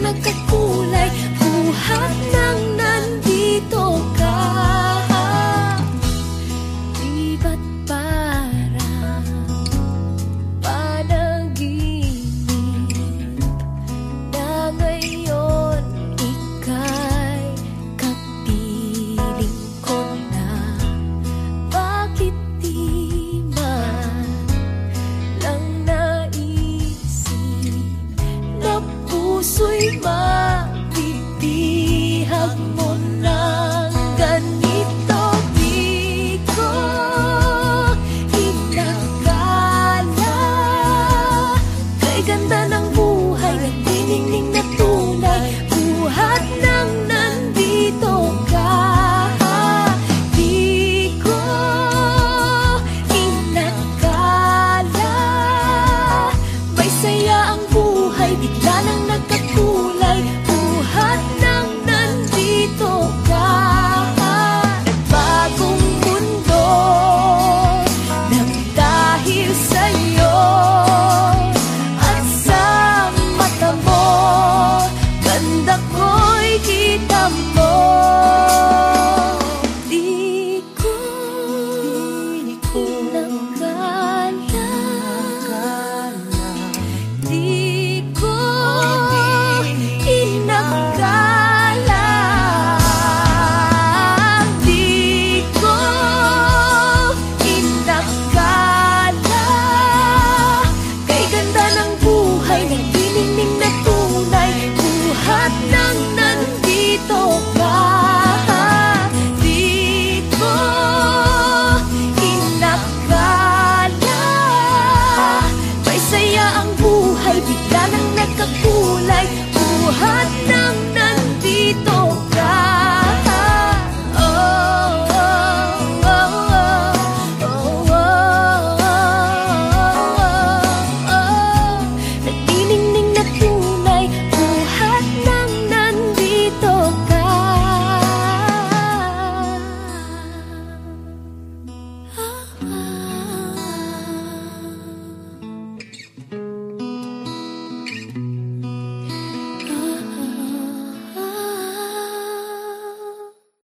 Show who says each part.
Speaker 1: nakatulay buhat na bagay Bigla nang nagkakulay. Buhat nang nandito ka. Nagbagong mundo Nang dahil sa'yo. At sa mata mo Ganda ko'y kita mo.